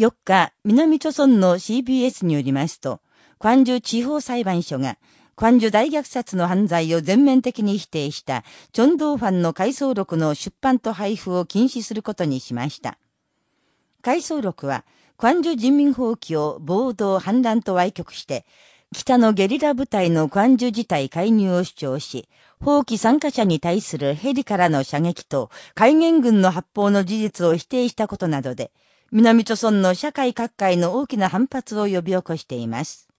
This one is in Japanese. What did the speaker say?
4日、南朝村の CBS によりますと、関中地方裁判所が、関中大虐殺の犯罪を全面的に否定した、チョンドーファンの回想録の出版と配布を禁止することにしました。回想録は、関中人民放棄を暴動反乱と歪曲して、北のゲリラ部隊の関中自体介入を主張し、放棄参加者に対するヘリからの射撃と海軍軍の発砲の事実を否定したことなどで、南朝村の社会各界の大きな反発を呼び起こしています。